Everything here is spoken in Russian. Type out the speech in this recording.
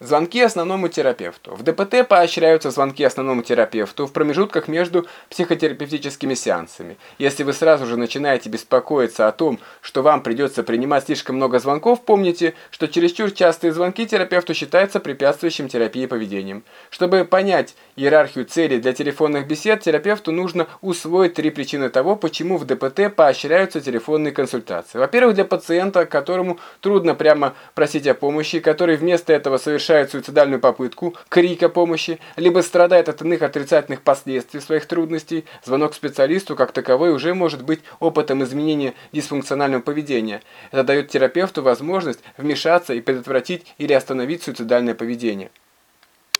Звонки основному терапевту. В ДПТ поощряются звонки основному терапевту в промежутках между психотерапевтическими сеансами. Если вы сразу же начинаете беспокоиться о том, что вам придется принимать слишком много звонков, помните, что чересчур частые звонки терапевту считаются препятствующим терапии поведением. Чтобы понять иерархию целей для телефонных бесед, терапевту нужно усвоить три причины того, почему в ДПТ поощряются телефонные консультации. Во-первых, для пациента, которому трудно прямо просить о помощи, который вместо этого совершает совершает суицидальную попытку, крик о помощи, либо страдает от иных отрицательных последствий своих трудностей, звонок специалисту как таковой уже может быть опытом изменения дисфункционального поведения. Это дает терапевту возможность вмешаться и предотвратить или остановить суицидальное поведение.